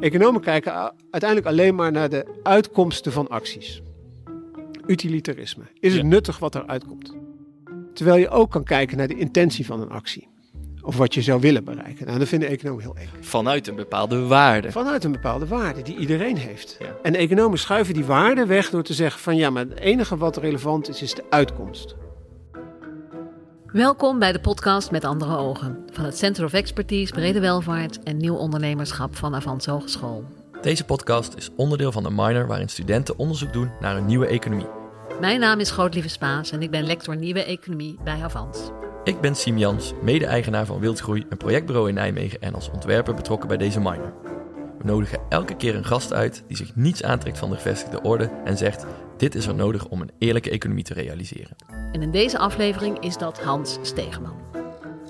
Economen kijken uiteindelijk alleen maar naar de uitkomsten van acties. Utilitarisme. Is het nuttig wat eruit komt? Terwijl je ook kan kijken naar de intentie van een actie. Of wat je zou willen bereiken. Nou, dat vinden economen heel eng. Vanuit een bepaalde waarde. Vanuit een bepaalde waarde die iedereen heeft. En economen schuiven die waarde weg door te zeggen van ja, maar het enige wat relevant is, is de uitkomst. Welkom bij de podcast Met Andere Ogen van het Center of Expertise Brede Welvaart en Nieuw Ondernemerschap van Avans Hogeschool. Deze podcast is onderdeel van de minor waarin studenten onderzoek doen naar een nieuwe economie. Mijn naam is Grootlieve Spaas en ik ben lector Nieuwe Economie bij Avans. Ik ben Siem Jans, mede-eigenaar van Wildgroei, een projectbureau in Nijmegen en als ontwerper betrokken bij deze minor. We nodigen elke keer een gast uit die zich niets aantrekt van de gevestigde orde en zegt: Dit is er nodig om een eerlijke economie te realiseren. En in deze aflevering is dat Hans Stegeman.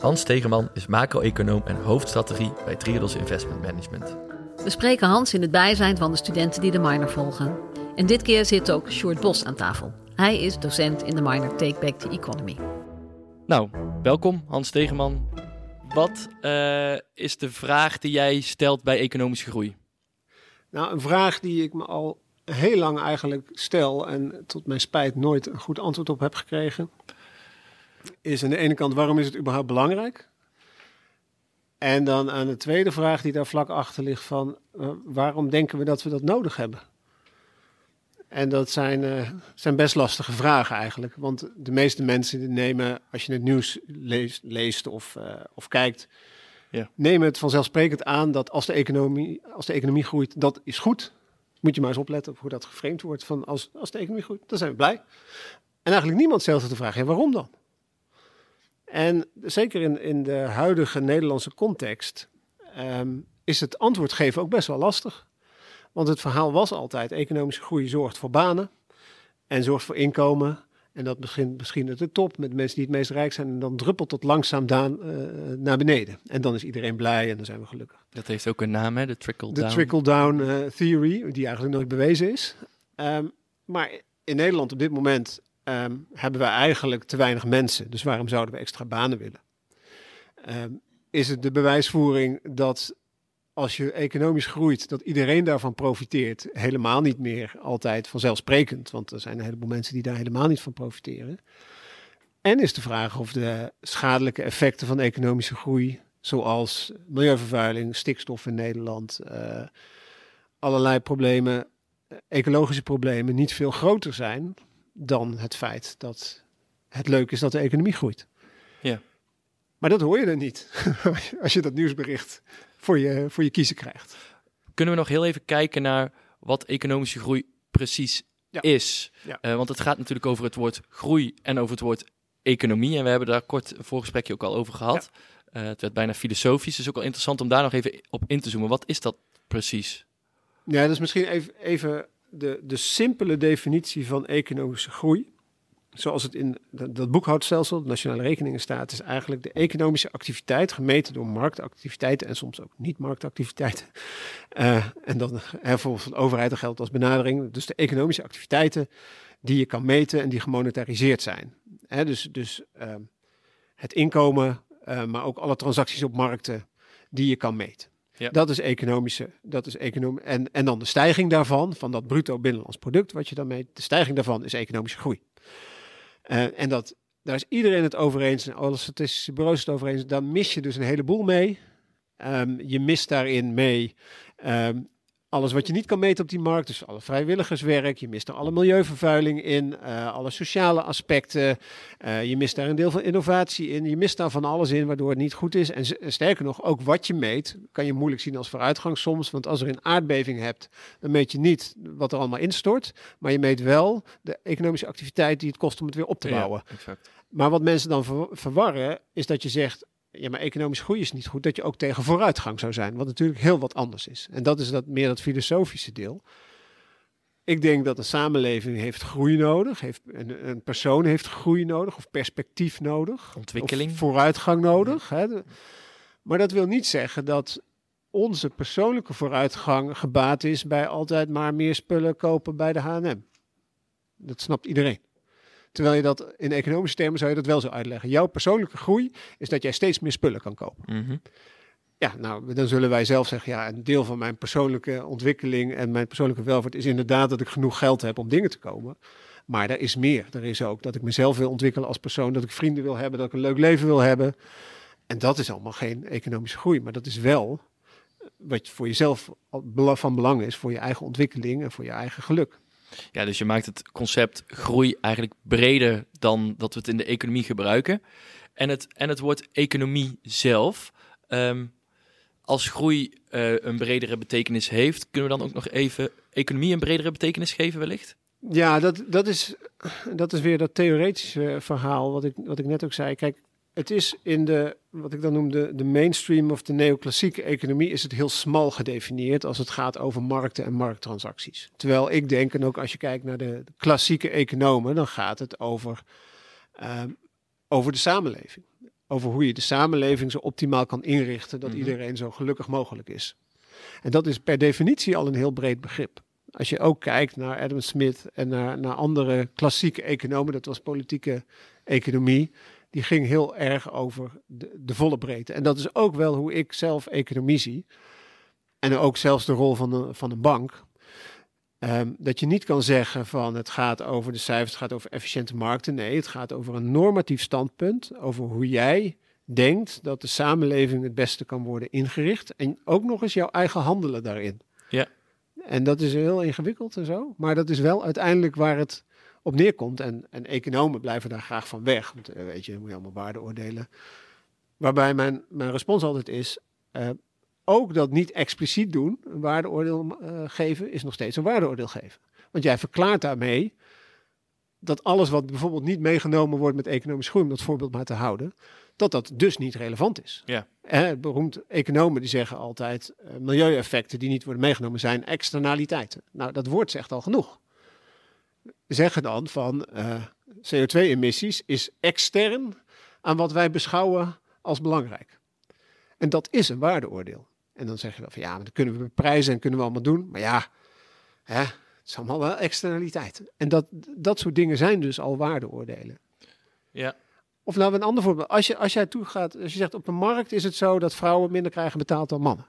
Hans Stegeman is macro-econoom en hoofdstrategie bij Triodos Investment Management. We spreken Hans in het bijzijn van de studenten die de minor volgen. En dit keer zit ook Sjoerd Bos aan tafel. Hij is docent in de minor Take Back the Economy. Nou, welkom Hans Stegeman. Wat uh, is de vraag die jij stelt bij economische groei? Nou, een vraag die ik me al heel lang eigenlijk stel en tot mijn spijt nooit een goed antwoord op heb gekregen, is aan de ene kant waarom is het überhaupt belangrijk? En dan aan de tweede vraag die daar vlak achter ligt van uh, waarom denken we dat we dat nodig hebben? En dat zijn, uh, zijn best lastige vragen eigenlijk. Want de meeste mensen nemen, als je het nieuws leest, leest of, uh, of kijkt, ja. nemen het vanzelfsprekend aan dat als de, economie, als de economie groeit, dat is goed. Moet je maar eens opletten op hoe dat geframed wordt. Van als, als de economie groeit, dan zijn we blij. En eigenlijk niemand stelt de vraag, waarom dan? En zeker in, in de huidige Nederlandse context um, is het antwoord geven ook best wel lastig. Want het verhaal was altijd: economische groei zorgt voor banen en zorgt voor inkomen. En dat begint misschien at de top met mensen die het meest rijk zijn. En dan druppelt het langzaam daan, uh, naar beneden. En dan is iedereen blij en dan zijn we gelukkig. Dat heeft ook een naam, hè? De trickle-down. De trickle-down uh, theory, die eigenlijk nooit bewezen is. Um, maar in Nederland op dit moment um, hebben we eigenlijk te weinig mensen. Dus waarom zouden we extra banen willen? Um, is het de bewijsvoering dat als je economisch groeit, dat iedereen daarvan profiteert. Helemaal niet meer altijd vanzelfsprekend, want er zijn een heleboel mensen die daar helemaal niet van profiteren. En is de vraag of de schadelijke effecten van economische groei, zoals milieuvervuiling, stikstof in Nederland, uh, allerlei problemen, ecologische problemen, niet veel groter zijn dan het feit dat het leuk is dat de economie groeit. Ja. Maar dat hoor je er niet als je dat nieuwsbericht voor je, voor je kiezen krijgt. Kunnen we nog heel even kijken naar wat economische groei precies ja. is? Ja. Uh, want het gaat natuurlijk over het woord groei en over het woord economie. En we hebben daar kort een voorgesprekje ook al over gehad. Ja. Uh, het werd bijna filosofisch. Dus ook wel interessant om daar nog even op in te zoomen. Wat is dat precies? Ja, dat is misschien even, even de, de simpele definitie van economische groei zoals het in dat boekhoudstelsel, het nationale rekeningen staat, is eigenlijk de economische activiteit gemeten door marktactiviteiten en soms ook niet-marktactiviteiten. Uh, en dan bijvoorbeeld van de overheid, geldt als benadering. Dus de economische activiteiten die je kan meten en die gemonetariseerd zijn. Hè, dus dus uh, het inkomen, uh, maar ook alle transacties op markten die je kan meten. Ja. Dat is economische, dat is economie. En, en dan de stijging daarvan, van dat bruto binnenlands product wat je dan meet, de stijging daarvan is economische groei. Uh, en dat, daar is iedereen het over eens, en alle statistische bureaus het over eens, dan mis je dus een heleboel mee. Um, je mist daarin mee um, alles wat je niet kan meten op die markt, dus alle vrijwilligerswerk, je mist er alle milieuvervuiling in, uh, alle sociale aspecten, uh, je mist daar een deel van innovatie in, je mist daar van alles in waardoor het niet goed is. En sterker nog, ook wat je meet, kan je moeilijk zien als vooruitgang soms, want als er een aardbeving hebt, dan meet je niet wat er allemaal instort, maar je meet wel de economische activiteit die het kost om het weer op te bouwen. Ja, exact. Maar wat mensen dan ver verwarren, is dat je zegt, ja, maar economisch groei is niet goed, dat je ook tegen vooruitgang zou zijn. Wat natuurlijk heel wat anders is. En dat is dat, meer dat filosofische deel. Ik denk dat een samenleving heeft groei nodig, heeft, een, een persoon heeft groei nodig, of perspectief nodig. Ontwikkeling. Of vooruitgang nodig. Hè. Maar dat wil niet zeggen dat onze persoonlijke vooruitgang gebaat is bij altijd maar meer spullen kopen bij de H&M. Dat snapt iedereen. Terwijl je dat in economische termen zou je dat wel zo uitleggen. Jouw persoonlijke groei is dat jij steeds meer spullen kan kopen. Mm -hmm. Ja, nou, dan zullen wij zelf zeggen, ja, een deel van mijn persoonlijke ontwikkeling en mijn persoonlijke welvaart is inderdaad dat ik genoeg geld heb om dingen te komen. Maar er is meer. Er is ook dat ik mezelf wil ontwikkelen als persoon, dat ik vrienden wil hebben, dat ik een leuk leven wil hebben. En dat is allemaal geen economische groei, maar dat is wel wat voor jezelf van belang is, voor je eigen ontwikkeling en voor je eigen geluk. Ja, dus je maakt het concept groei eigenlijk breder dan dat we het in de economie gebruiken. En het, en het woord economie zelf. Ehm, als groei uh, een bredere betekenis heeft, kunnen we dan ook nog even economie een bredere betekenis geven wellicht? Ja, dat, dat, is, dat is weer dat theoretische verhaal wat ik, wat ik net ook zei. Kijk, het is in de, wat ik dan noem de, de mainstream of de neoclassieke economie, is het heel smal gedefinieerd als het gaat over markten en markttransacties. Terwijl ik denk, en ook als je kijkt naar de, klassieke economen, dan gaat het over, ehm, over de samenleving. Over hoe je de samenleving zo optimaal kan inrichten dat mhm. iedereen zo gelukkig mogelijk is. En dat is per definitie al een heel breed begrip. Als je ook kijkt naar Adam Smith en naar, naar andere klassieke economen, dat was politieke economie, die ging heel erg over de, de volle breedte. En dat is ook wel hoe ik zelf economie zie. En ook zelfs de rol van, de, van een bank. Um, dat je niet kan zeggen van het gaat over de cijfers, het gaat over efficiënte markten. Nee, het gaat over een normatief standpunt, over hoe jij denkt dat de samenleving het beste kan worden ingericht. En ook nog eens jouw eigen handelen daarin. Ja. En dat is heel ingewikkeld en zo. Maar dat is wel uiteindelijk waar het op neerkomt. En, en economen blijven daar graag van weg. Want uh, weet je, moet je allemaal waardeoordelen. Waarbij mijn, mijn respons altijd is, uh, ook dat niet expliciet doen, een waardeoordeel uh, geven, is nog steeds een waardeoordeel geven. Want jij verklaart daarmee dat alles wat bijvoorbeeld niet meegenomen wordt met economisch groei, om dat voorbeeld maar te houden, dat dat dus niet relevant is. Ja. Eh, beroemd economen die zeggen altijd, uh, milieueffecten die niet worden meegenomen zijn externaliteiten. Nou, dat woord zegt al genoeg zeggen dan van uh, eh, CO2-emissies is extern aan wat wij beschouwen als belangrijk. En dat is een waardeoordeel. En dan zeg je wel van ja, maar dat kunnen we beprijzen en kunnen we allemaal doen. Maar ja, hè, het is allemaal wel externaliteiten. En dat, dat soort dingen zijn dus al waardeoordelen. Ja. Of nou een ander voorbeeld. Als, je, als jij toegaat, als je zegt op de markt is het zo dat vrouwen minder krijgen betaald dan mannen.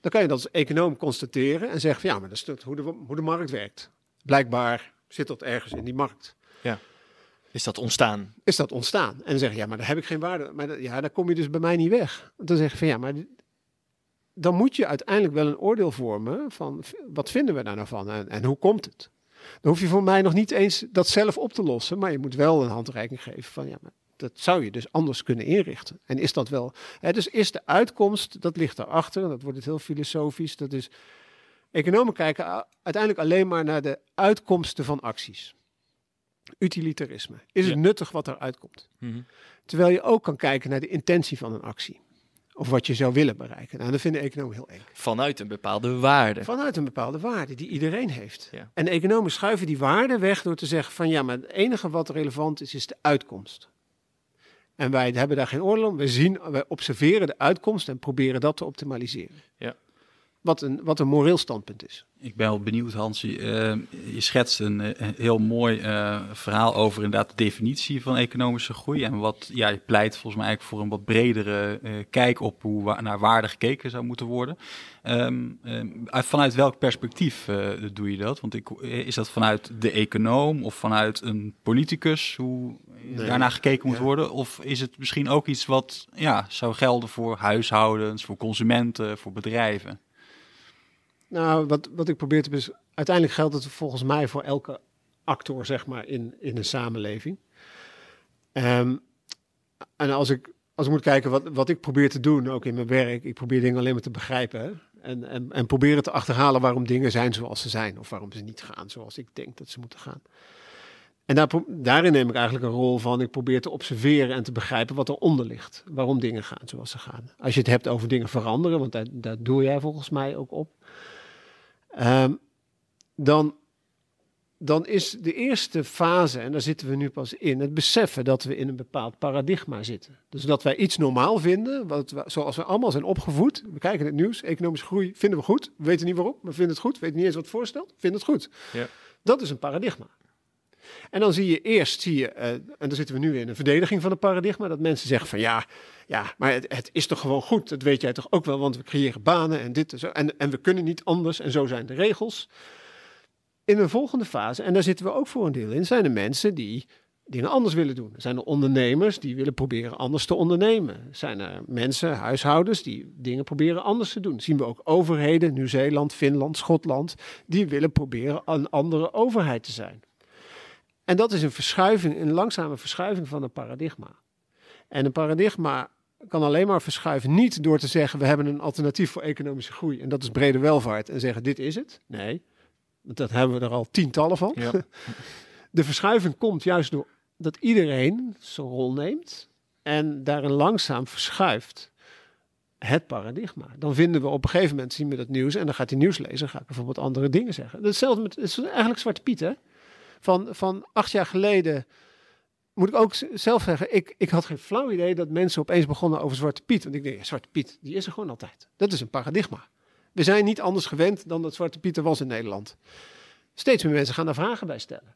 Dan kan je dat als econoom constateren en zeggen van ja, maar dat is hoe de, hoe de markt werkt. Blijkbaar zit dat ergens in die markt. Ja. Is dat ontstaan? Is dat ontstaan? En dan zeg je, ja, maar daar heb ik geen waarde. Maar ja, daar kom je dus bij mij niet weg. Dan zeg je van ja, maar dan moet je uiteindelijk wel een oordeel vormen van wat vinden we daar nou van en, en hoe komt het? Dan hoef je voor mij nog niet eens dat zelf op te lossen, maar je moet wel een handreiking geven van ja, maar dat zou je dus anders kunnen inrichten. En is dat wel? Hè, dus is de uitkomst, dat ligt daarachter, dat wordt het heel filosofisch, dat is Economen kijken uiteindelijk alleen maar naar de uitkomsten van acties. Utilitarisme. Is het nuttig wat eruit komt? Mm Terwijl je ook kan kijken naar de intentie van een actie. Of wat je zou willen bereiken. Nou, dat vinden economen heel eng. Vanuit een bepaalde waarde. Vanuit een bepaalde waarde die iedereen heeft. Ja. En economen schuiven die waarde weg door te zeggen van ja, maar het enige wat relevant is, is de uitkomst. En wij hebben daar geen oordeel om. We zien, wij observeren de uitkomst en proberen dat te optimaliseren. Ja wat een, wat een moreel standpunt is. Ik ben wel benieuwd, Hans. Uh, je schetst een, eh, heel mooi uh, verhaal over inderdaad de definitie van economische groei. En wat ja, je pleit volgens mij eigenlijk voor een wat bredere uh, kijk op hoe wa naar waarde gekeken zou moeten worden. Um, vanuit welk perspectief doe je dat? Want ik, is dat vanuit de econoom of vanuit een politicus? Hoe nee. daarna gekeken moet worden? Of is het misschien ook iets wat ja, zou gelden voor huishoudens, voor consumenten, voor bedrijven? Nou, wat, wat ik probeer te is, uiteindelijk geldt het volgens mij voor elke actor, zeg maar, in, in een samenleving. Um, en als ik, als ik moet kijken wat, wat ik probeer te doen, ook in mijn werk, ik probeer dingen alleen maar te begrijpen. En, en, en proberen te achterhalen waarom dingen zijn zoals ze zijn, of waarom ze niet gaan zoals ik denk dat ze moeten gaan. En daar, daarin neem ik eigenlijk een rol van. Ik probeer te observeren en te begrijpen wat eronder ligt. Waarom dingen gaan zoals ze gaan. Als je het hebt over dingen veranderen, want daar, daar doe jij volgens mij ook op. Um, dan, dan is de eerste fase, en daar zitten we nu pas in, het beseffen dat we in een bepaald paradigma zitten. Dus dat wij iets normaal vinden, wat we, zoals we allemaal zijn opgevoed. We kijken het nieuws, economische groei vinden we goed. We weten niet waarom, we vinden het goed. We weten niet eens wat het voorstelt, vinden het goed. Ja. Dat is een paradigma. En dan zie je eerst, zie je, uh, en dan zitten we nu in een verdediging van het paradigma, dat mensen zeggen van ja, ja maar het, is toch gewoon goed, dat weet jij toch ook wel, want we creëren banen en dit en zo, en, en we kunnen niet anders en zo zijn de regels. In een volgende fase, en daar zitten we ook voor een deel in, zijn er mensen die dingen anders willen doen. Er zijn er ondernemers die willen proberen anders te ondernemen. Er zijn er mensen, huishoudens, die dingen proberen anders te doen. zien we ook overheden, Nieuw-Zeeland, Finland, Schotland, die willen proberen een andere overheid te zijn. En dat is een verschuiving, een langzame verschuiving van een paradigma. En een paradigma kan alleen maar verschuiven niet door te zeggen we hebben een alternatief voor economische groei en dat is brede welvaart en zeggen dit is het. Nee, want dat hebben we er al tientallen van. Ja. De verschuiving komt juist door dat iedereen zijn rol neemt en daarin langzaam verschuift het paradigma. Dan vinden we op een gegeven moment, zien we dat nieuws en dan gaat die nieuwslezer gaat bijvoorbeeld andere dingen zeggen. Hetzelfde met, het is eigenlijk Zwarte Piet hè. Van, van acht jaar geleden moet ik ook zelf zeggen, ik, ik had geen flauw idee dat mensen opeens begonnen over Zwarte Piet. Want ik denk, Zwarte Piet, die is er gewoon altijd. Dat is een paradigma. We zijn niet anders gewend dan dat Zwarte Piet er was in Nederland. Steeds meer mensen gaan daar vragen bij stellen.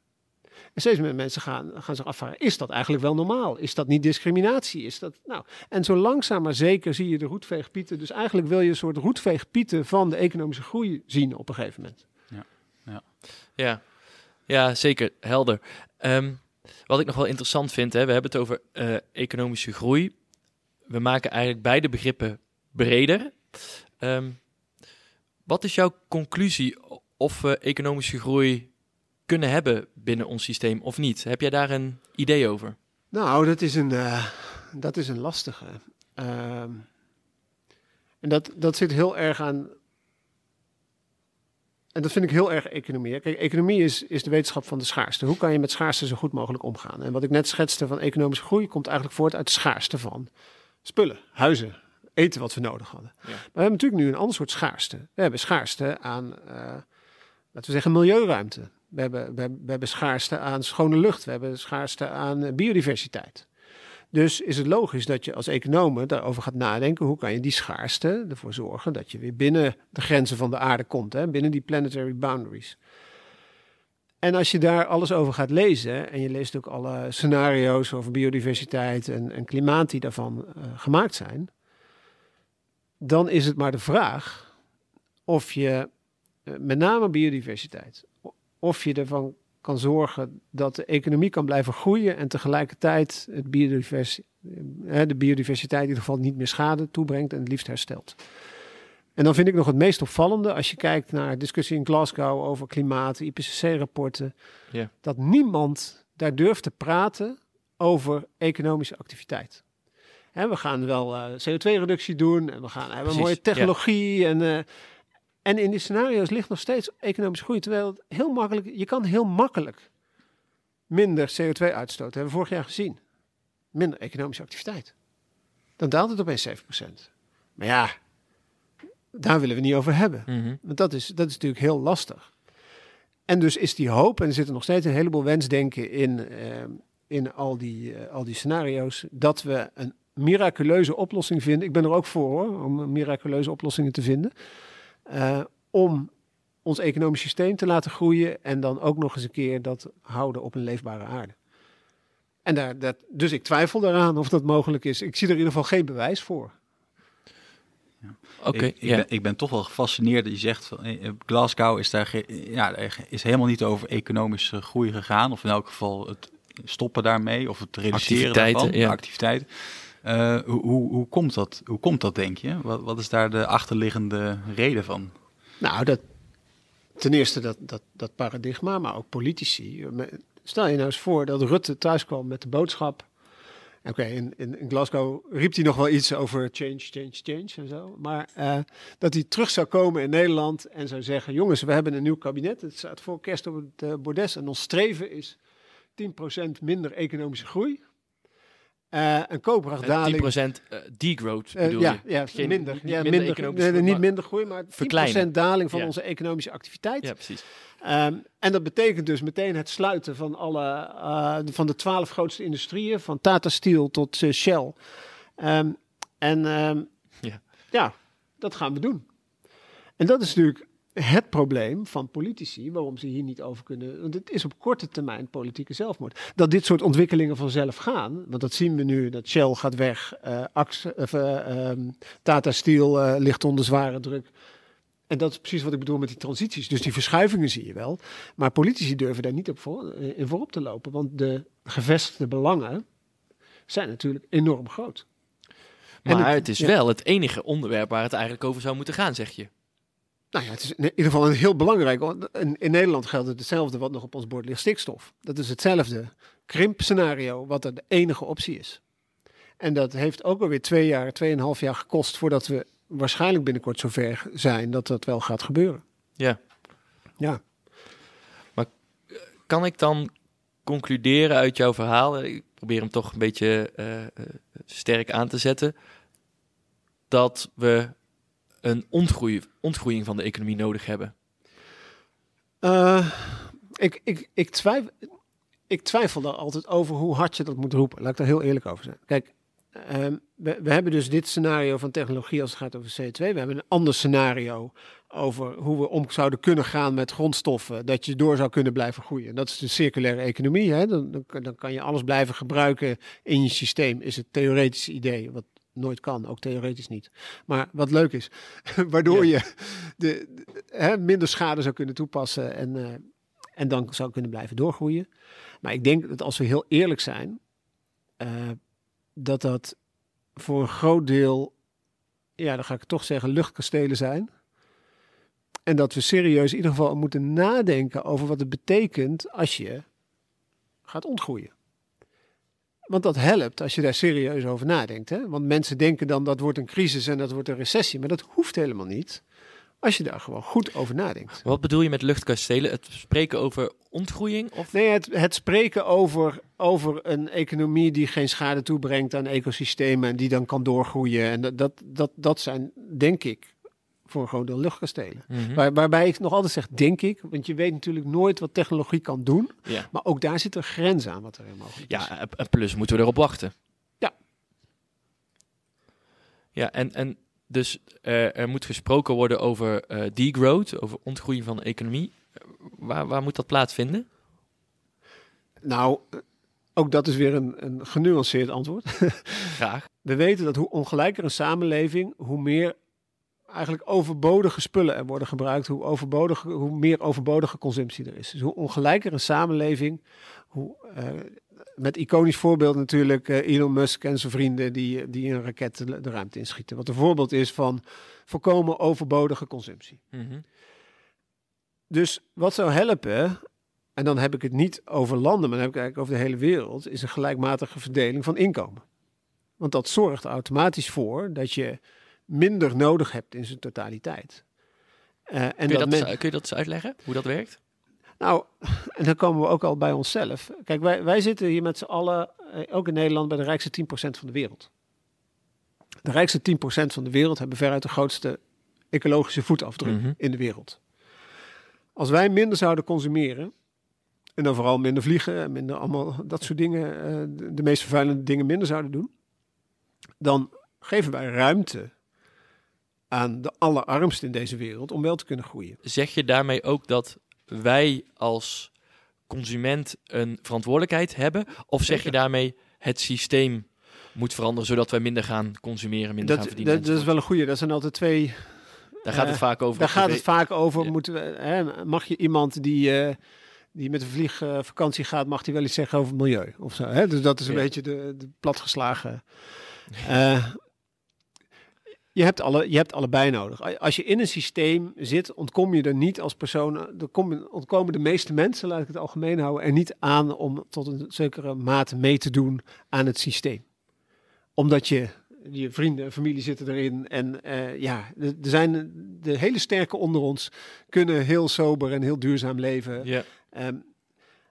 En steeds meer mensen gaan, gaan zich afvragen, is dat eigenlijk wel normaal? Is dat niet discriminatie? Is dat, nou, en zo langzaam maar zeker zie je de roetveegpieten. Dus eigenlijk wil je een soort roetveegpieten van de economische groei zien op een gegeven moment. Ja, ja. ja. Ja zeker. Helder. Ehm, wat ik nog wel interessant vind, hè, we hebben het over uh, economische groei. We maken eigenlijk beide begrippen breder. Um, wat is jouw conclusie of we economische groei kunnen hebben binnen ons systeem of niet? Heb jij daar een idee over? Nou, dat is een, uh, dat is een lastige. Uh, en dat, dat zit heel erg aan. En dat vind ik heel erg economie. Kijk, economie is, is de wetenschap van de schaarste. Hoe kan je met schaarste zo goed mogelijk omgaan? En wat ik net schetste van economische groei komt eigenlijk voort uit de schaarste van spullen, huizen, eten wat we nodig hadden. Ja. Maar we hebben natuurlijk nu een ander soort schaarste. We hebben schaarste aan, uh, laten we zeggen, milieuruimte. We hebben, we, we hebben schaarste aan schone lucht. We hebben schaarste aan eh, biodiversiteit. Dus is het logisch dat je als econoom daarover gaat nadenken. Hoe kan je die schaarste ervoor zorgen dat je weer binnen de grenzen van de aarde komt. Hè? Binnen die planetary boundaries. En als je daar alles over gaat lezen, en je leest ook alle scenario's over biodiversiteit en, klimaat die daarvan uh, gemaakt zijn, dan is het maar de vraag of je uh, met name biodiversiteit, of je ervan kan zorgen dat de economie kan blijven groeien en tegelijkertijd het biodivers, de biodiversiteit in ieder geval niet meer schade toebrengt en het liefst herstelt. En dan vind ik nog het meest opvallende als je kijkt naar discussie in Glasgow over klimaat, IPCC-rapporten, dat niemand daar durft te praten over economische activiteit. we gaan wel uh, eh, CO2-reductie doen en we gaan hebben een mooie technologie en uh, en in die scenario's ligt nog steeds economische groei. Terwijl het heel makkelijk, je kan heel makkelijk minder CO2 uitstoten. Dat hebben we vorig jaar gezien. Minder economische activiteit. Dan daalt het opeens 7%. Maar ja, daar willen we niet over hebben. Mhm. Want dat is, dat is natuurlijk heel lastig. En dus is die hoop, en er zit nog steeds een heleboel wensdenken in, uh, in al, die, uh, al die scenario's, dat we een miraculeuze oplossing vinden. Ik ben er ook voor hoor, om miraculeuze oplossingen te vinden. Uh, om ons economisch systeem te laten groeien en dan ook nog eens een keer dat houden op een leefbare aarde. En daar, dat, dus ik twijfel daaraan of dat mogelijk is. Ik zie er in ieder geval geen bewijs voor. Ja. Oké. ik, ik, ben, ik, ben, toch wel gefascineerd dat je zegt van eh, Glasgow is daar ja, is helemaal niet over economische groei gegaan, of in elk geval het stoppen daarmee of het reduceren daarvan, ja. activiteiten. Uh, hoe, hoe, komt dat? Hoe komt dat, denk je? Wat, wat is daar de achterliggende reden van? Nou, dat, ten eerste dat, dat, dat paradigma, maar ook politici. Stel je nou eens voor dat Rutte thuis kwam met de boodschap. Oké, in, in, Glasgow riep hij nog wel iets over change, change, change en zo. Maar uh, dat hij terug zou komen in Nederland en zou zeggen: Jongens, we hebben een nieuw kabinet. Het staat voor kerst op het uh, bordes. En ons streven is 10% minder economische groei. Uh, een koopkrachtdaling. 10% uh, degrowth bedoel uh, ja, je? Ja, Geen, minder. Ja, minder, minder nee, niet minder groei, maar 10% daling van ja. onze economische activiteit. Ja, precies. Um, en dat betekent dus meteen het sluiten van alle uh, van de twaalf grootste industrieën, van Tata Steel tot uh, Shell. Um, en um, ja. ja, dat gaan we doen. En dat is natuurlijk het probleem van politici, waarom ze hier niet over kunnen. Want het is op korte termijn politieke zelfmoord. Dat dit soort ontwikkelingen vanzelf gaan, want dat zien we nu, dat Shell gaat weg, uh, Axe, uh, Tata Steel uh, ligt onder zware druk. En dat is precies wat ik bedoel met die transities. Dus die verschuivingen zie je wel. Maar politici durven daar niet op voor, in voorop te lopen, want de gevestigde belangen zijn natuurlijk enorm groot. Maar het, is wel het enige onderwerp waar het eigenlijk over zou moeten gaan, zeg je. Nou ja, het is in ieder geval een heel belangrijk. In, in Nederland geldt het hetzelfde wat nog op ons bord ligt: stikstof. Dat is hetzelfde krimpscenario, wat er de enige optie is. En dat heeft ook alweer twee jaar, tweeënhalf jaar gekost voordat we waarschijnlijk binnenkort zover zijn dat dat wel gaat gebeuren. Ja. Ja. Maar eh, kan ik dan concluderen uit jouw verhaal? Ik probeer hem toch een beetje uh, sterk aan te zetten. Dat we een ontgroei, ontgroeiing van de economie nodig hebben? Uh, ik, ik, ik, twijfel, ik twijfel daar altijd over hoe hard je dat moet roepen. Laat ik daar heel eerlijk over zijn. Kijk, um, we, we, hebben dus dit scenario van technologie als het gaat over CO2. We hebben een ander scenario over hoe we om zouden kunnen gaan met grondstoffen. Dat je door zou kunnen blijven groeien. Dat is de circulaire economie. Hè? Dan, dan, dan kan je alles blijven gebruiken in je systeem, is het theoretische idee. Wat nooit kan, ook theoretisch niet. Maar wat leuk is, waardoor je de, hè, minder schade zou kunnen toepassen en, uh, en dan zou kunnen blijven doorgroeien. Maar ik denk dat als we heel eerlijk zijn, uh, dat dat voor een groot deel, ja, dan ga ik toch zeggen, luchtkastelen zijn. En dat we serieus in ieder geval moeten nadenken over wat het betekent als je gaat ontgroeien. Want dat helpt als je daar serieus over nadenkt. Hè? Want mensen denken dan dat wordt een crisis en dat wordt een recessie. Maar dat hoeft helemaal niet. Als je daar gewoon goed over nadenkt. Wat bedoel je met luchtkastelen? Het spreken over ontgroeiing? Of? Nee, het, het spreken over, over een economie die geen schade toebrengt aan ecosystemen en die dan kan doorgroeien. En dat, dat, dat, dat zijn, denk ik, voor een groot deel luchtkastelen. Mm Waar, waarbij ik nog altijd zeg, denk ik, want je weet natuurlijk nooit wat technologie kan doen. Ja. Maar ook daar zit een grens aan wat er mogelijk is. Ja, en plus moeten we erop wachten. Ja. Ja, en, en dus uh, er moet gesproken worden over uh, degrowth, over ontgroeiing van de economie. Waar, waar moet dat plaatsvinden? Nou, ook dat is weer een, een genuanceerd antwoord. Graag. We weten dat hoe ongelijker een samenleving, hoe meer eigenlijk overbodige spullen er worden gebruikt, hoe, overbodige, hoe meer overbodige consumptie er is. Dus hoe ongelijker een samenleving, hoe, uh, met iconisch voorbeeld natuurlijk uh, Elon Musk en zijn vrienden die, die een raket de, de, ruimte inschieten. Wat een voorbeeld is van voorkomen overbodige consumptie. Mm -hmm. Dus wat zou helpen, en dan heb ik het niet over landen, maar dan heb ik eigenlijk over de hele wereld, is een gelijkmatige verdeling van inkomen. Want dat zorgt er automatisch voor dat je minder nodig hebt in zijn totaliteit. Uh, en kun, je dat, men... kun je dat eens uitleggen, hoe dat werkt? Nou, en dan komen we ook al bij onszelf. Kijk, wij, wij zitten hier met z'n allen, ook in Nederland, bij de rijkste 10% van de wereld. De rijkste 10% van de wereld hebben veruit de grootste ecologische voetafdruk mm -hmm. in de wereld. Als wij minder zouden consumeren, en dan vooral minder vliegen en minder allemaal dat soort dingen, de, de meest vervuilende dingen minder zouden doen, dan geven wij ruimte aan de allerarmsten in deze wereld om wel te kunnen groeien. Zeg je daarmee ook dat wij als consument een verantwoordelijkheid hebben? Of zeg je daarmee het systeem moet veranderen zodat wij minder gaan consumeren, minder dat, gaan verdienen? Dat, dat is wel een goede. Dat zijn altijd twee. Daar gaat het uh, vaak over. Daar gaat het vaak over. Ja. Moeten we, hè, mag je iemand die, uh, die met een vliegvakantie uh, gaat, mag die wel iets zeggen over milieu of zo? Hè? Dus dat is een ja. beetje de, de platgeslagen. Uh, je hebt, alle, je hebt allebei nodig. Als je in een systeem zit, ontkom je er niet als persoon. Er ontkomen de meeste mensen, laat ik het algemeen houden, er niet aan om tot een zekere mate mee te doen aan het systeem. Omdat je, je vrienden en familie zitten erin. En uh, ja, er zijn de hele sterke onder ons kunnen heel sober en heel duurzaam leven. Ja. Um,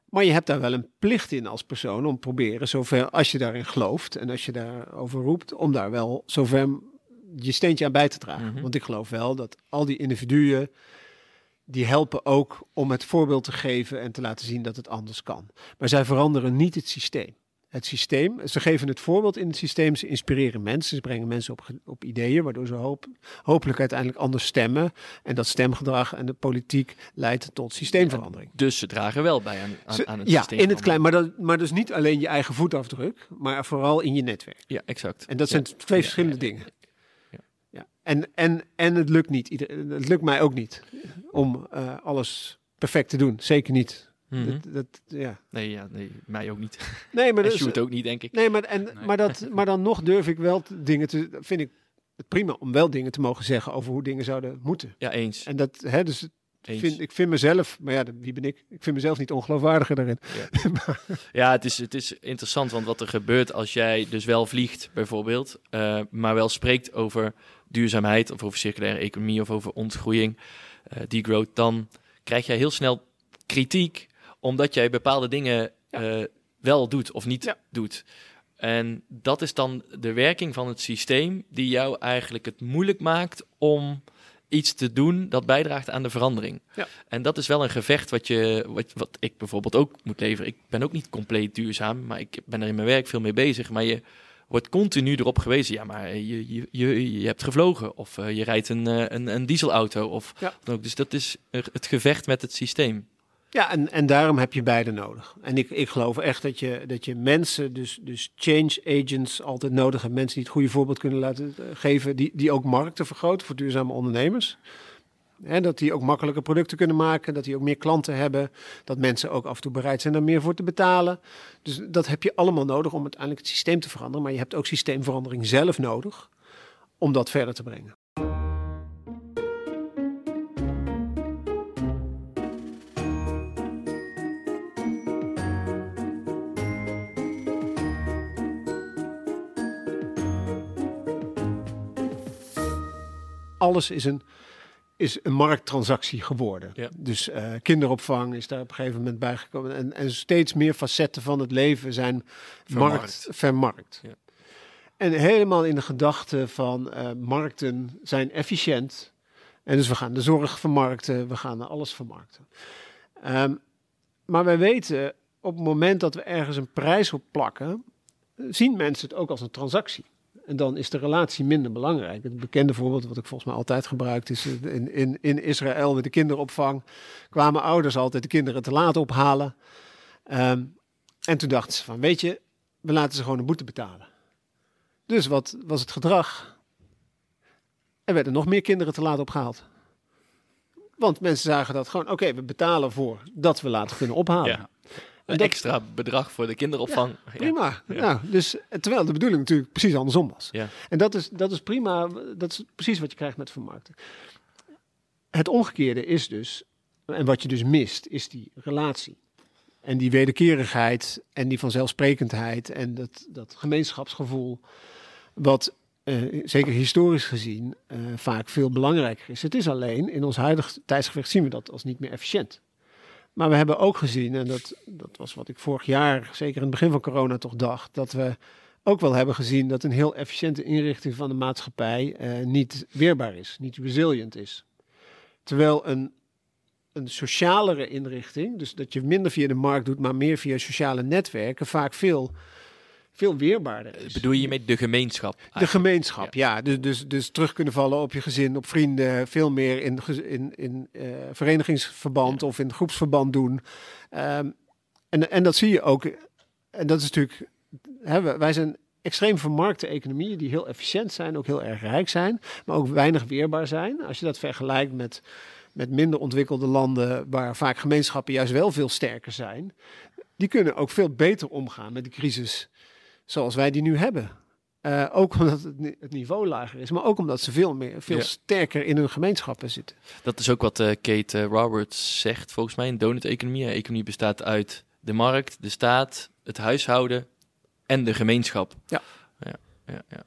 maar je hebt daar wel een plicht in als persoon om proberen, zover als je daarin gelooft en als je daarover roept, om daar wel zover je steentje aan bij te dragen. Mhm. Want ik geloof wel dat al die individuen, die helpen ook om het voorbeeld te geven en te laten zien dat het anders kan. Maar zij veranderen niet het systeem. het systeem. Ze geven het voorbeeld in het systeem, ze inspireren mensen, ze brengen mensen op, op ideeën, waardoor ze hoop, hopelijk uiteindelijk anders stemmen. En dat stemgedrag en de politiek leidt tot systeemverandering. dus ze dragen wel bij aan, aan, aan het ja, systeem. in het klein, maar, dat, maar dus niet alleen je eigen voetafdruk, maar vooral in je netwerk. Ja, exact. En dat zijn twee verschillende dingen. En, en, en het lukt niet. Het lukt mij ook niet om uh, alles perfect te doen. Zeker niet. Mhm. dat, dat, ja. Nee, ja, nee, mij ook niet. Nee, maar dat Sjoerd ook niet, denk ik. Nee, maar, en, Maar, dat, maar dan nog durf ik wel dingen te. Vind ik het prima om wel dingen te mogen zeggen over hoe dingen zouden moeten. Ja, eens. En dat, hè, dus vind, ik vind mezelf, maar ja, wie ben ik? Ik vind mezelf niet ongeloofwaardiger daarin. Ja, het is, het is interessant, want wat er gebeurt als jij dus wel vliegt, bijvoorbeeld, eh, maar wel spreekt over duurzaamheid of over circulaire economie of over ontgroeiing, eh degrowth, dan krijg jij heel snel kritiek omdat jij bepaalde dingen eh, wel doet of niet Ja. doet. En dat is dan de werking van het systeem die jou eigenlijk het moeilijk maakt om iets te doen dat bijdraagt aan de verandering. Ja. En dat is wel een gevecht wat, je, wat, wat ik bijvoorbeeld ook moet leveren. Ik ben ook niet compleet duurzaam, maar ik ben er in mijn werk veel mee bezig. Maar je wordt continu erop gewezen, ja, maar je, je, je, je hebt gevlogen of eh, je rijdt een, eh, een, een dieselauto. Of Ja. dan ook. Dus dat is het gevecht met het systeem. Ja, en, en daarom heb je beide nodig. En ik, ik geloof echt dat je, dat je mensen, dus, dus change agents, altijd nodig hebt. Mensen die het goede voorbeeld kunnen laten eh, geven, die, die ook markten vergroten voor duurzame ondernemers. Dat die ook makkelijker producten kunnen maken, dat die ook meer klanten hebben, dat mensen ook af en toe bereid zijn daar meer voor te betalen. Dus dat heb je allemaal nodig om uiteindelijk het systeem te veranderen. Maar je hebt ook systeemverandering zelf nodig om dat verder te brengen. Alles is een, is een markttransactie geworden. Ja. Dus eh, kinderopvang is daar op een gegeven moment bijgekomen. En, en steeds meer facetten van het leven zijn Vermarkt. markt, vermarkt. Ja. En helemaal in de gedachte van eh, markten zijn efficiënt. En dus we gaan de zorg vermarkten, we gaan alles vermarkten. Ehm, maar wij weten, op het moment dat we ergens een prijs op plakken, zien mensen het ook als een transactie. En dan is de relatie minder belangrijk. Het bekende voorbeeld, wat ik volgens mij altijd gebruikt, is eh, in, in, in Israël met de kinderopvang. kwamen ouders altijd de kinderen te laat ophalen. Ehm, en toen dachten ze van, weet je, we laten ze gewoon een boete betalen. Dus wat was het gedrag? Er werden nog meer kinderen te laat opgehaald. Want mensen zagen dat gewoon, oké, we betalen voor dat we laten kunnen ophalen. Ja. Een dat- extra bedrag voor de kinderopvang. Ja. Prima. Nou, dus, terwijl de bedoeling natuurlijk precies andersom was. Ja. En dat is, dat is prima. Dat is precies wat je krijgt met vermarkten. Het omgekeerde is dus, en wat je dus mist, is die relatie. En die wederkerigheid en die vanzelfsprekendheid en dat, dat gemeenschapsgevoel. Wat eh, zeker historisch gezien eh, vaak veel belangrijker is. Het is alleen, in ons huidige tijdsgevecht zien we dat als niet meer efficiënt. Maar we hebben ook gezien, en dat, dat was wat ik vorig jaar, zeker in het begin van corona, toch dacht, dat we ook wel hebben gezien dat een heel efficiënte inrichting van de maatschappij eh, niet weerbaar is, niet resilient is. Terwijl een, een socialere inrichting, dus dat je minder via de markt doet, maar meer via sociale netwerken, vaak veel, veel weerbaarder is. Bedoel je hiermee de gemeenschap? De gemeenschap, ja. Dus, dus, dus terug kunnen vallen op je gezin, op vrienden. Veel meer in, in, in eh, verenigingsverband of in groepsverband doen. Ehm, en, en dat zie je ook. En dat is natuurlijk... Hè, wij zijn extreem vermarkte economieën die heel efficiënt zijn, ook heel erg rijk zijn, maar ook weinig weerbaar zijn. Als je dat vergelijkt met, met minder ontwikkelde landen, waar vaak gemeenschappen juist wel veel sterker zijn, die kunnen ook veel beter omgaan met de crisis zoals wij die nu hebben. Eh, ook omdat het, ni- het niveau lager is, maar ook omdat ze veel, meer, veel Ja. sterker in hun gemeenschappen zitten. Dat is ook wat eh, Kate eh, Roberts zegt, volgens mij, in donut-economie. Economie bestaat uit de markt, de staat, het huishouden en de gemeenschap. Ja. ja, ja, ja.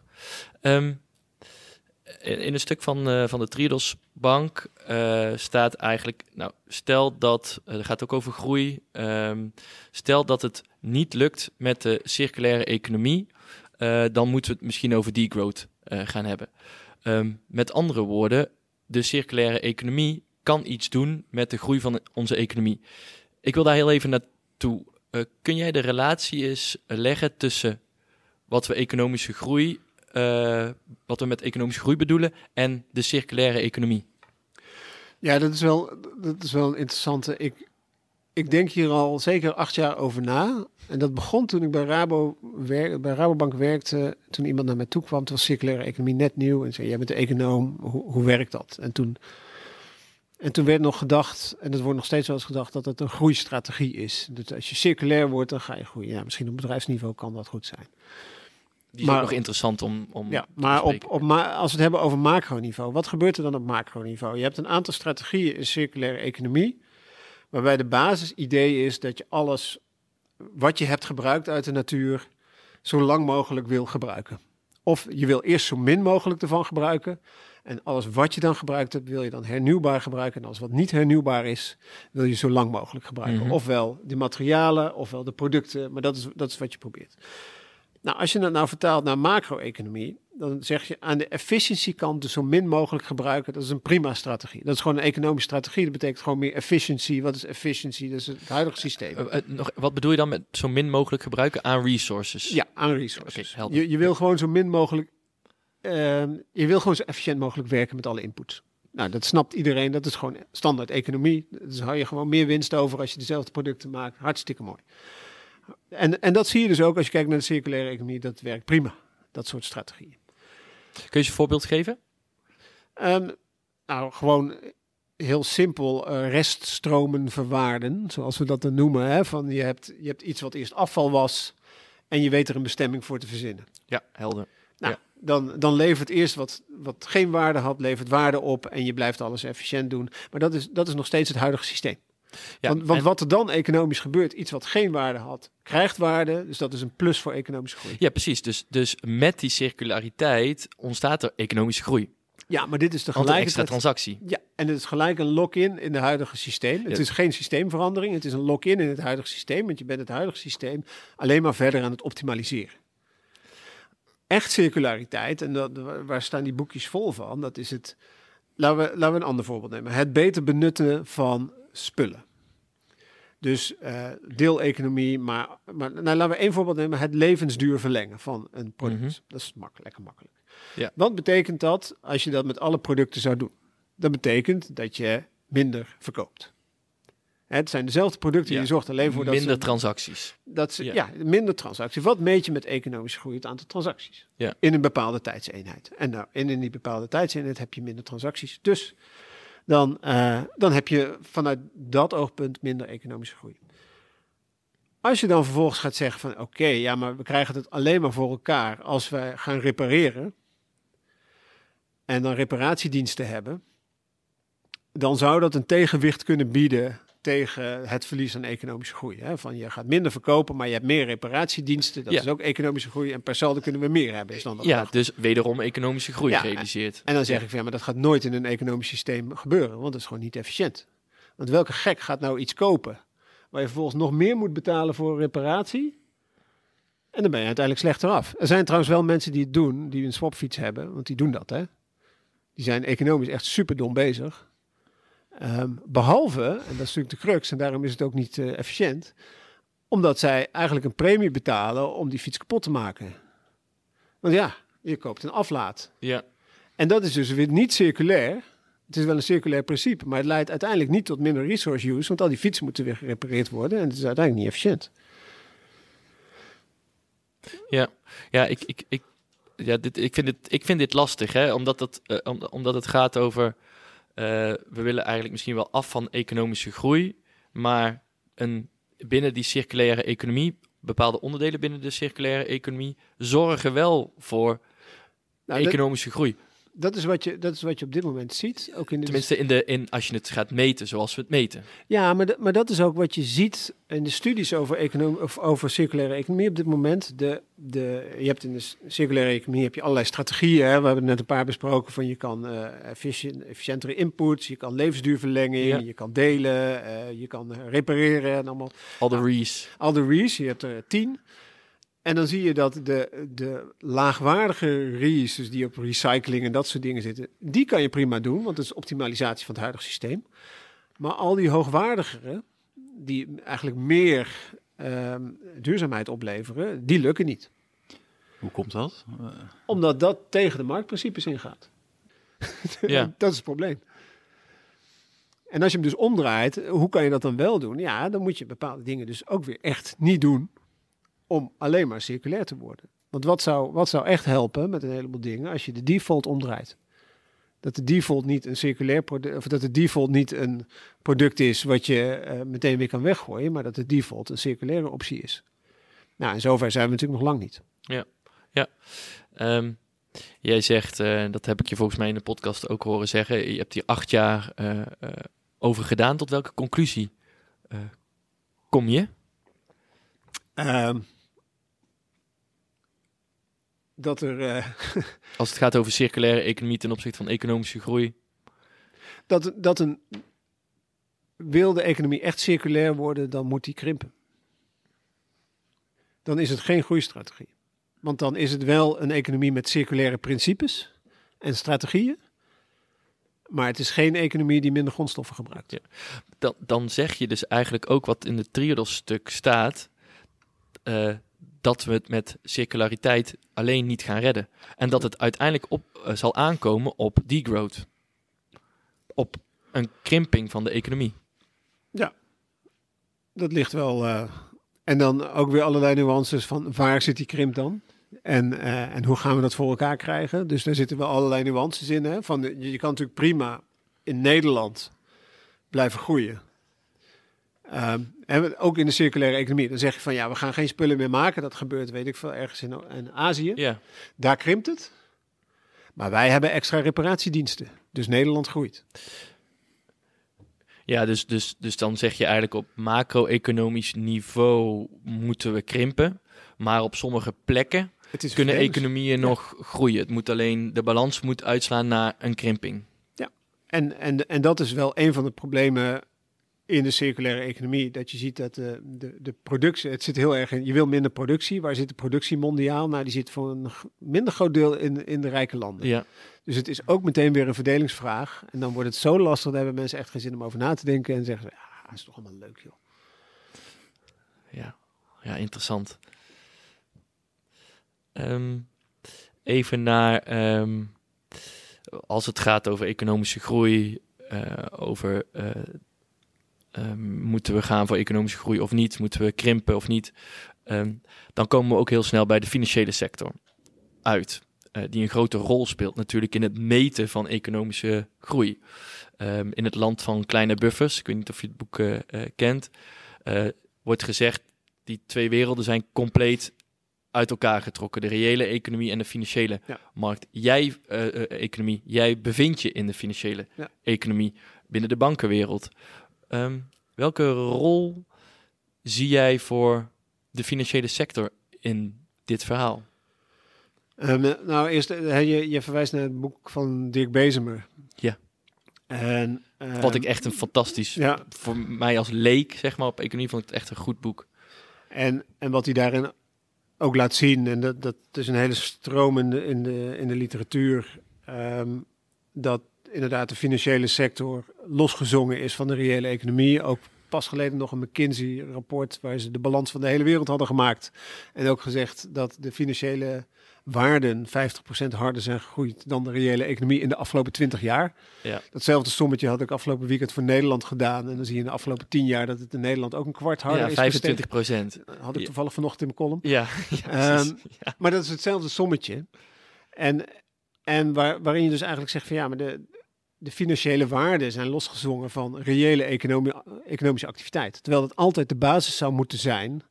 Ehm, in in een stuk van, eh, van de Triodos Bank eh, staat eigenlijk, nou, stel dat, eh, het gaat ook over groei, ehm, stel dat het niet lukt met de circulaire economie, eh, dan moeten we het misschien over degrowth eh gaan hebben. Ehm, met andere woorden, de circulaire economie kan iets doen met de groei van onze economie. Ik wil daar heel even naartoe. kun jij de relatie eens leggen tussen wat we economische groei, uh, wat we met economische groei bedoelen, en de circulaire economie? Ja, dat is wel, dat is wel een interessante. Ik, ik denk hier al zeker acht jaar over na. En dat begon toen ik bij, Rabo bij Rabobank werkte. Toen iemand naar mij toe kwam, toen was circulaire economie net nieuw. En zei, jij bent de econoom, hoe, hoe werkt dat? En toen, en toen werd nog gedacht, en dat wordt nog steeds wel eens gedacht, dat het een groeistrategie is. Dus als je circulair wordt, dan ga je groeien. Ja, misschien op bedrijfsniveau kan dat goed zijn. Die is maar, ook nog interessant om, om ja, maar op, op ma als we het hebben over macroniveau, wat gebeurt er dan op macroniveau? Je hebt een aantal strategieën in circulaire economie, waarbij de basisidee is dat je alles wat je hebt gebruikt uit de natuur zo lang mogelijk wil gebruiken. Of je wil eerst zo min mogelijk ervan gebruiken. En alles wat je dan gebruikt hebt, wil je dan hernieuwbaar gebruiken. En alles wat niet hernieuwbaar is, wil je zo lang mogelijk gebruiken. Mhm. Ofwel de materialen, ofwel de producten. Maar dat is, dat is wat je probeert. Nou, als je dat nou vertaalt naar macro-economie, dan zeg je aan de efficiëntiekant dus zo min mogelijk gebruiken. Dat is een prima strategie. Dat is gewoon een economische strategie. Dat betekent gewoon meer efficiëntie. Wat is efficiëntie? Dat is het huidige systeem. Uh, nog, wat bedoel je dan met zo min mogelijk gebruiken aan resources? Ja, aan resources. je, je wil gewoon zo min mogelijk. Uh, je wil gewoon zo efficiënt mogelijk werken met alle inputs. Nou, dat snapt iedereen. Dat is gewoon standaard economie. Dus hou je gewoon meer winst over als je dezelfde producten maakt. Hartstikke mooi. En, en dat zie je dus ook als je kijkt naar de circulaire economie. Dat werkt prima, dat soort strategieën. Kun je een voorbeeld geven? Um, nou, gewoon heel simpel uh, reststromen verwaarden, zoals we dat dan noemen. Hè? Van je, hebt, je hebt iets wat eerst afval was en je weet er een bestemming voor te verzinnen. Ja, helder. Nou, dan, dan levert eerst wat, wat geen waarde had, levert waarde op en je blijft alles efficiënt doen. Maar dat is, dat is nog steeds het huidige systeem. Ja, want, want wat er dan economisch gebeurt, iets wat geen waarde had, krijgt waarde. Dus dat is een plus voor economische groei. Ja, precies. Dus, dus met die circulariteit ontstaat er economische groei. Ja, maar dit is tegelijkertijd... extra transactie. Ja, en het is gelijk een lock-in in het huidige systeem. Het is geen systeemverandering, het is een lock-in in het huidige systeem. Want je bent het huidige systeem alleen maar verder aan het optimaliseren. Echt circulariteit, en dat, waar staan die boekjes vol van? Dat is het... Laten we, laten we een ander voorbeeld nemen. Het beter benutten van spullen. Dus uh, deeleconomie, maar, maar nou, laten we één voorbeeld nemen. Het levensduur verlengen van een product. Mhm. Dat is makkelijk, lekker makkelijk. Ja. Wat betekent dat als je dat met alle producten zou doen? Dat betekent dat je minder verkoopt. Het zijn dezelfde producten, ja. je zorgt alleen voor dat minder transacties. Dat ze, ja. minder transacties. Wat meet je met economische groei? Het aantal transacties. Ja. In een bepaalde tijdseenheid. En nou, in die bepaalde tijdseenheid heb je minder transacties. Dus dan, uh, dan heb je vanuit dat oogpunt minder economische groei. Als je dan vervolgens gaat zeggen van oké, ja, maar we krijgen het alleen maar voor elkaar als we gaan repareren en dan reparatiediensten hebben, dan zou dat een tegenwicht kunnen bieden tegen het verlies aan economische groei. Hè? Van je gaat minder verkopen, maar je hebt meer reparatiediensten. Dat is ook economische groei. En per saldo kunnen we meer hebben. Is dan ja, dus wederom economische groei ja, gerealiseerd. En dan zeg ik van ja, maar dat gaat nooit in een economisch systeem gebeuren. Want dat is gewoon niet efficiënt. Want welke gek gaat nou iets kopen waar je vervolgens nog meer moet betalen voor reparatie? En dan ben je uiteindelijk slechter af. Er zijn trouwens wel mensen die het doen, die een swapfiets hebben, want die doen dat, hè. Die zijn economisch echt super dom bezig. Ehm, behalve, en dat is natuurlijk de crux, en daarom is het ook niet uh, efficiënt, omdat zij eigenlijk een premie betalen om die fiets kapot te maken. Want ja, je koopt een aflaat. Ja. En dat is dus weer niet circulair. Het is wel een circulair principe, maar het leidt uiteindelijk niet tot minder resource use, want al die fietsen moeten weer gerepareerd worden en het is uiteindelijk niet efficiënt. Ja, ja ik, ik, ik, ja, dit, ik, vind, dit, ik vind dit lastig, hè? Omdat, het, uh, omdat het gaat over we willen eigenlijk misschien wel af van economische groei, maar een, binnen die circulaire economie, bepaalde onderdelen binnen de circulaire economie, zorgen wel voor nou, economische groei dat, is wat je, dat is wat je op dit moment ziet. Ook in de Tenminste, in de, in, als je het gaat meten zoals we het meten. Ja, maar, maar dat is ook wat je ziet in de studies over, economie, of over circulaire economie op dit moment. De, de, je hebt in de circulaire economie heb je allerlei strategieën. Hè? We hebben net een paar besproken van je kan uh, efficiëntere inputs, je kan levensduurverlenging, je kan delen, uh, je kan repareren en allemaal. Al de re's. Al de re's, je hebt er tien. En dan zie je dat de, de laagwaardige reuse, die op recycling en dat soort dingen zitten, die kan je prima doen, want dat is optimalisatie van het huidige systeem. Maar al die hoogwaardigere, die eigenlijk meer ehm, duurzaamheid opleveren, die lukken niet. Hoe komt dat? Omdat dat tegen de marktprincipes ingaat. Ja. dat is het probleem. En als je hem dus omdraait, hoe kan je dat dan wel doen? Ja, dan moet je bepaalde dingen dus ook weer echt niet doen om alleen maar circulair te worden. Want wat zou, wat zou echt helpen met een heleboel dingen als je de default omdraait? Dat de default niet een circulair product, of dat de default niet een product is wat je eh, meteen weer kan weggooien, maar dat de default een circulaire optie is. Nou, in zover zijn we natuurlijk nog lang niet. Ja, ja. Ehm, jij zegt, uh, dat heb ik je volgens mij in de podcast ook horen zeggen, je hebt hier acht jaar uh, over gedaan. Tot welke conclusie kom je? Um, dat er. Uh, Als het gaat over circulaire economie ten opzichte van economische groei. Dat, dat een. Wil de economie echt circulair worden, dan moet die krimpen. Dan is het geen groeistrategie. Want dan is het wel een economie met circulaire principes en strategieën. Maar het is geen economie die minder grondstoffen gebruikt. Ja. Dan, dan zeg je dus eigenlijk ook wat in het Triodos-stuk staat. Uh, dat we het met circulariteit alleen niet gaan redden. En dat het uiteindelijk op, uh, zal aankomen op degrowth. Op een krimping van de economie. Ja, dat ligt wel. Uh, en dan ook weer allerlei nuances van waar zit die krimp dan? En, uh, en hoe gaan we dat voor elkaar krijgen? Dus daar zitten wel allerlei nuances in. Hè? Van, je, kan natuurlijk prima in Nederland blijven groeien. Um, en ook in de circulaire economie. Dan zeg je van ja, we gaan geen spullen meer maken. Dat gebeurt, weet ik veel, ergens in, in Azië. Ja. Daar krimpt het. Maar wij hebben extra reparatiediensten. Dus Nederland groeit. Ja, dus, dus, dus dan zeg je eigenlijk op macro-economisch niveau moeten we krimpen. Maar op sommige plekken kunnen economieën ja. nog groeien. Het moet alleen, de balans moet uitslaan naar een krimping. Ja, en, en, en dat is wel een van de problemen in de circulaire economie. Dat je ziet dat de, de, de productie, het zit heel erg in, je wil minder productie. Waar zit de productie mondiaal? Nou, die zit voor een minder groot deel in, in de rijke landen. Ja. Dus het is ook meteen weer een verdelingsvraag. En dan wordt het zo lastig, daar hebben mensen echt geen zin om over na te denken. En zeggen ze, ja, dat is toch allemaal leuk joh. Ja, ja interessant. Um, even naar, um, als het gaat over economische groei, uh, over uh, um, moeten we gaan voor economische groei of niet, moeten we krimpen of niet, um, dan komen we ook heel snel bij de financiële sector uit. Uh, die een grote rol speelt natuurlijk in het meten van economische groei. Um, in het land van kleine buffers, ik weet niet of je het boek uh, kent, wordt gezegd die twee werelden zijn compleet uit elkaar getrokken. De reële economie en de financiële ja. markt. Jij, economie, jij bevindt je in de financiële ja. economie binnen de bankenwereld. Um, welke rol zie jij voor de financiële sector in dit verhaal? Um, nou, eerst, je, je verwijst naar het boek van Dirk Bezemer. Ja. En, um, Wat ik echt een fantastisch, ja. voor mij als leek, zeg maar, op economie vond ik het echt een goed boek. En, en wat hij daarin ook laat zien, en dat, dat is een hele stroom in de, in de, in de literatuur, um, dat inderdaad de financiële sector losgezongen is van de reële economie. Ook pas geleden nog een McKinsey-rapport waar ze de balans van de hele wereld hadden gemaakt. En ook gezegd dat de financiële waarden 50% harder zijn gegroeid dan de reële economie in de afgelopen 20 jaar. Ja. Datzelfde sommetje had ik afgelopen weekend voor Nederland gedaan. En dan zie je in de afgelopen 10 jaar dat het in Nederland ook een kwart harder ja, is. 25 procent. Had ik toevallig vanochtend in mijn column. Ja, ja, um, ja, Maar dat is hetzelfde sommetje. En, en waar, waarin je dus eigenlijk zegt van ja, maar de, de financiële waarden zijn losgezongen van reële economische activiteit. Terwijl dat altijd de basis zou moeten zijn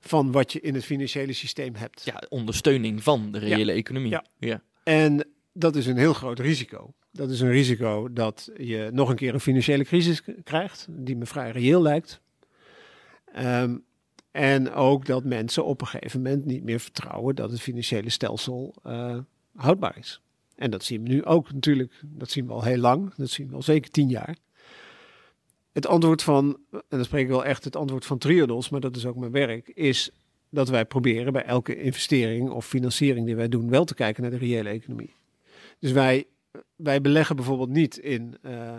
van wat je in het financiële systeem hebt. Ja, ondersteuning van de reële ja. economie. Ja. ja. En dat is een heel groot risico. Dat is een risico dat je nog een keer een financiële crisis krijgt, die me vrij reëel lijkt. Um, en ook dat mensen op een gegeven moment niet meer vertrouwen dat het financiële stelsel uh, houdbaar is. En dat zien we nu ook natuurlijk, dat zien we al heel lang, dat zien we al zeker tien jaar. Het antwoord van, en dan spreek ik wel echt het antwoord van Triodos, maar dat is ook mijn werk, is dat wij proberen bij elke investering of financiering die wij doen wel te kijken naar de reële economie. Dus wij, wij beleggen bijvoorbeeld niet in uh,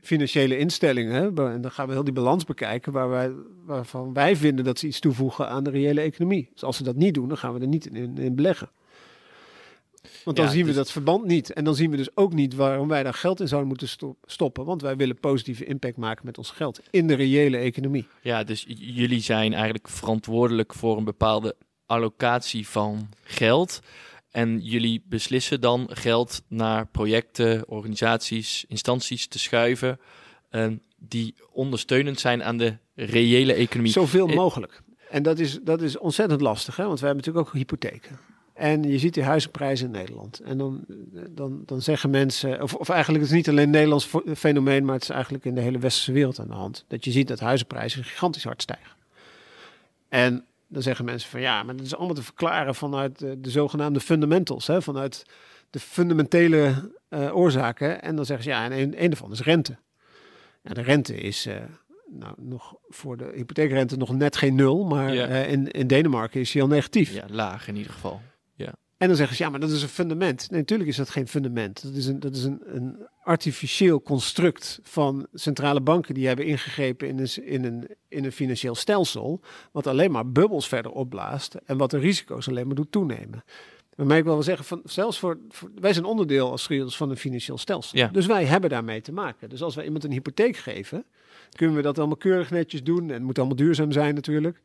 financiële instellingen, en dan gaan we heel die balans bekijken, waar wij, waarvan wij vinden dat ze iets toevoegen aan de reële economie. Dus als ze dat niet doen, dan gaan we er niet in, in beleggen. Want dan zien we dus- dat verband niet. En dan zien we dus ook niet waarom wij daar geld in zouden moeten stoppen. Want wij willen positieve impact maken met ons geld in de reële economie. Ja, dus jullie zijn eigenlijk verantwoordelijk voor een bepaalde allocatie van geld. En jullie beslissen dan geld naar projecten, organisaties, instanties te schuiven. Uh, die ondersteunend zijn aan de reële economie. Zoveel eh, mogelijk. En dat is, dat is ontzettend lastig, hè? want wij hebben natuurlijk ook hypotheken. En je ziet die huizenprijzen in Nederland. En dan, dan, dan zeggen mensen, of, of eigenlijk het is niet alleen een Nederlands fenomeen, maar het is eigenlijk in de hele westerse wereld aan de hand. Dat je ziet dat huizenprijzen gigantisch hard stijgen. En dan zeggen mensen van ja, maar dat is allemaal te verklaren vanuit de, de zogenaamde fundamentals, hè, vanuit de fundamentele uh, oorzaken. En dan zeggen ze ja, en een, een daarvan is rente. Ja, de rente is uh, nou, nog voor de hypotheekrente nog net geen nul, maar ja. uh, in, in Denemarken is hij al negatief. Ja, laag in ieder geval. En dan zeggen ze, ja, maar dat is een fundament. Nee, natuurlijk is dat geen fundament. Dat is een, dat is een, een artificieel construct van centrale banken die hebben ingegrepen in een, in, een, in een financieel stelsel, wat alleen maar bubbels verder opblaast en wat de risico's alleen maar doet toenemen. Waarmee ik wel wil zeggen, van, zelfs voor, wij zijn onderdeel als Trios van een financieel stelsel. Ja. Dus wij hebben daarmee te maken. Dus als wij iemand een hypotheek geven, kunnen we dat allemaal keurig netjes doen. En het moet allemaal duurzaam zijn natuurlijk.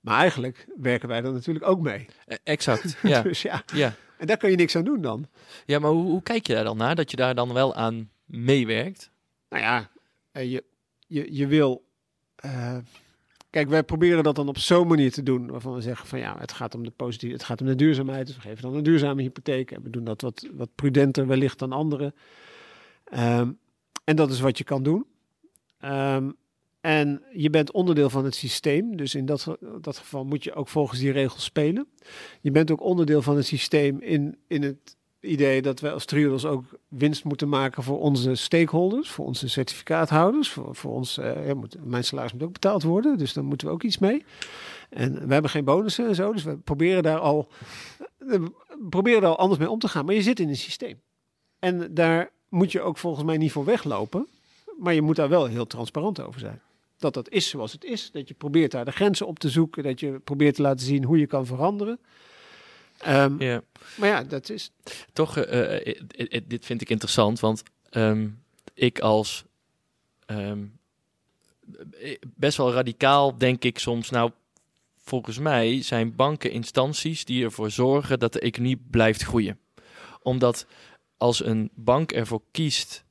Maar eigenlijk werken wij er natuurlijk ook mee. E, exact, ja. dus ja. ja. En daar kan je niks aan doen dan. Ja, maar hoe, hoe, kijk je daar dan naar, dat je daar dan wel aan meewerkt? Nou ja, eh, je, je, je wil... Uh, kijk, wij proberen dat dan op zo'n manier te doen, waarvan we zeggen van ja, het gaat om de positieve, het gaat om de duurzaamheid. Dus we geven dan een duurzame hypotheek en we doen dat wat, wat prudenter wellicht dan anderen. Um, en dat is wat je kan doen. Um, en je bent onderdeel van het systeem. Dus in dat, dat geval moet je ook volgens die regels spelen. Je bent ook onderdeel van het systeem in, in het idee dat wij als Triodos ook winst moeten maken voor onze stakeholders, voor onze certificaathouders. Voor, voor ons, uh, ja, moet, mijn salaris moet ook betaald worden, dus dan moeten we ook iets mee. En we hebben geen bonussen en zo, dus we proberen daar al, proberen daar al anders mee om te gaan. Maar je zit in een systeem. En daar moet je ook volgens mij niet voor weglopen. Maar je moet daar wel heel transparant over zijn dat dat is zoals het is. Dat je probeert daar de grenzen op te zoeken. Dat je probeert te laten zien hoe je kan veranderen. Um, ja. Maar ja, dat is. Toch, uh, uh, dit vind ik interessant, want um, ik als um, best wel radicaal denk ik soms, nou, volgens mij zijn banken instanties die ervoor zorgen dat de economie blijft groeien. Omdat als een bank ervoor kiest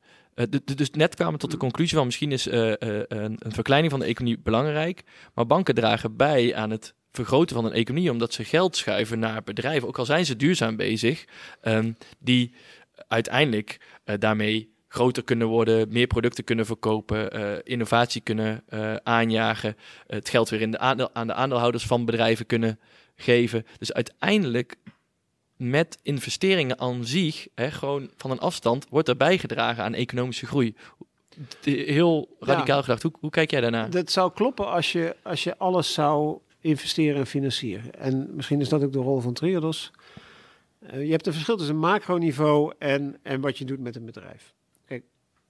dus net kwamen tot de conclusie van misschien is uh, uh, een, verkleining van de economie belangrijk, maar banken dragen bij aan het vergroten van een economie omdat ze geld schuiven naar bedrijven, ook al zijn ze duurzaam bezig, um, die uiteindelijk daarmee groter kunnen worden, meer producten kunnen verkopen, innovatie kunnen aanjagen, het geld weer in de aandeel, aan de aandeelhouders van bedrijven kunnen geven. Dus uiteindelijk met investeringen aan zich, hè, gewoon van een afstand, wordt er bijgedragen aan economische groei. Heel radicaal gedacht. Hoe, hoe kijk jij daarnaar? Dat zou kloppen als je, als je alles zou investeren en financieren. En misschien is dat ook de rol van Triodos. Uh, je hebt een verschil tussen macroniveau en, en wat je doet met een bedrijf. Kijk,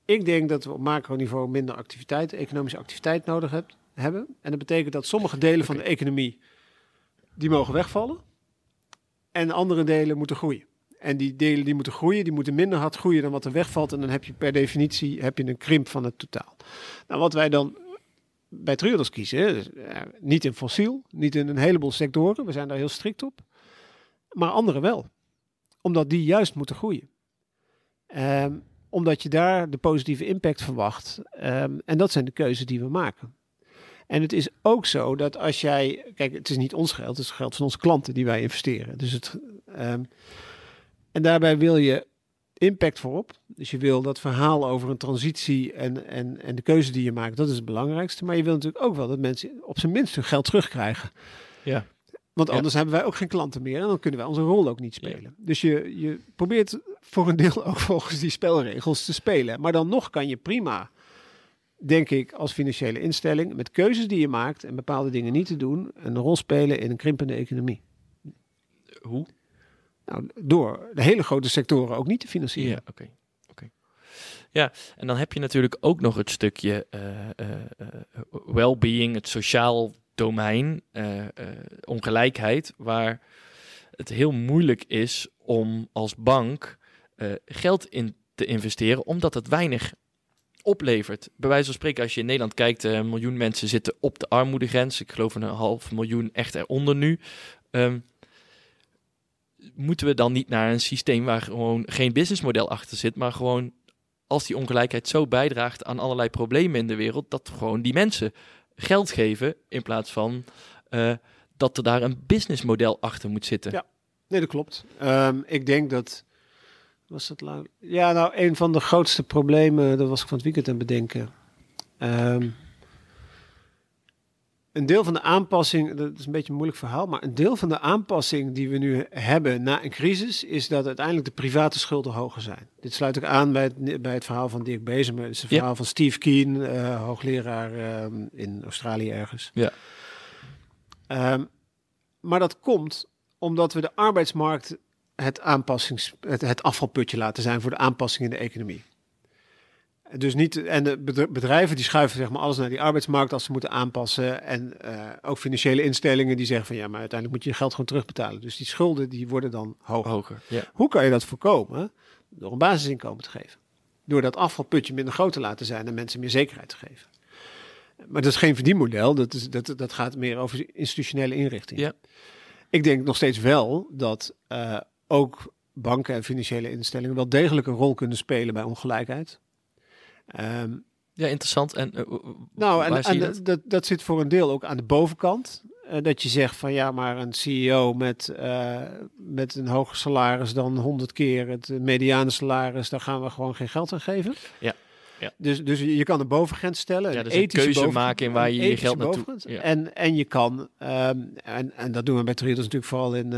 ik denk dat we op macroniveau minder activiteit, economische activiteit nodig hebt, hebben. En dat betekent dat sommige delen van de economie, die mogen wegvallen en andere delen moeten groeien. En die delen die moeten groeien, die moeten minder hard groeien dan wat er wegvalt. En dan heb je per definitie heb je een krimp van het totaal. Nou, wat wij dan bij Triodos kiezen, eh, niet in fossiel, niet in een heleboel sectoren, we zijn daar heel strikt op. Maar andere wel. Omdat die juist moeten groeien. Ehm, omdat je daar de positieve impact verwacht. Um, en dat zijn de keuzes die we maken. En het is ook zo dat als jij, kijk, het is niet ons geld, het is geld van onze klanten die wij investeren. Dus het, um, en daarbij wil je impact voorop. Dus je wil dat verhaal over een transitie en, en, en de keuze die je maakt, dat is het belangrijkste. Maar je wil natuurlijk ook wel dat mensen op zijn minst hun geld terugkrijgen. Ja. Want anders hebben wij ook geen klanten meer en dan kunnen wij onze rol ook niet spelen. Dus je, je probeert voor een deel ook volgens die spelregels te spelen. Maar dan nog kan je prima denk ik, als financiële instelling, met keuzes die je maakt en bepaalde dingen niet te doen, een rol spelen in een krimpende economie. Hoe? Nou, door de hele grote sectoren ook niet te financieren. Ja, oké. Ja, en dan heb je natuurlijk ook nog het stukje uh, well-being, het sociaal domein, ongelijkheid, waar het heel moeilijk is om als bank geld in te investeren, omdat het weinig oplevert. Bij wijze van spreken, als je in Nederland kijkt, een miljoen mensen zitten op de armoedegrens. Ik geloof een half miljoen echt eronder nu. Um, moeten we dan niet naar een systeem waar gewoon geen businessmodel achter zit, maar gewoon als die ongelijkheid zo bijdraagt aan allerlei problemen in de wereld, dat gewoon die mensen geld geven in plaats van uh, dat er daar een businessmodel achter moet zitten. Ja, nee, dat klopt. Um, ik denk dat. Was dat lang? Ja, nou, een van de grootste problemen, dat was ik van het weekend aan bedenken. Um, een deel van de aanpassing, dat is een beetje een moeilijk verhaal, maar een deel van de aanpassing die we nu hebben na een crisis, is dat uiteindelijk de private schulden hoger zijn. Dit sluit ook aan bij het, bij het verhaal van Dirk Bezemer. Het is verhaal van Steve Keen, uh, hoogleraar uh, in Australië ergens. Ja. Um, maar dat komt omdat we de arbeidsmarkt het, aanpassings, het, het afvalputje laten zijn voor de aanpassing in de economie. Dus niet, en de bedrijven die schuiven zeg maar alles naar die arbeidsmarkt als ze moeten aanpassen. En uh, ook financiële instellingen die zeggen van ja, maar uiteindelijk moet je je geld gewoon terugbetalen. Dus die schulden die worden dan hoger. hoger ja. Hoe kan je dat voorkomen? Door een basisinkomen te geven. Door dat afvalputje minder groot te laten zijn en mensen meer zekerheid te geven. Maar dat is geen verdienmodel, dat, is, dat, dat gaat meer over institutionele inrichting. Ja. Ik denk nog steeds wel dat uh, ook banken en financiële instellingen wel degelijk een rol kunnen spelen bij ongelijkheid. Um, ja, interessant. En, uh, nou, en, en dat? dat? Dat, zit voor een deel ook aan de bovenkant. Uh, dat je zegt van ja, maar een CEO met, uh, met een hoger salaris dan 100 keer het mediane salaris, daar gaan we gewoon geen geld aan geven. Ja. Ja. Dus, dus je kan een bovengrens stellen. Ja, dus een keuze maken in waar je je geld naartoe... Ja. En, en je kan, um, en, en dat doen we bij Triodos natuurlijk vooral in,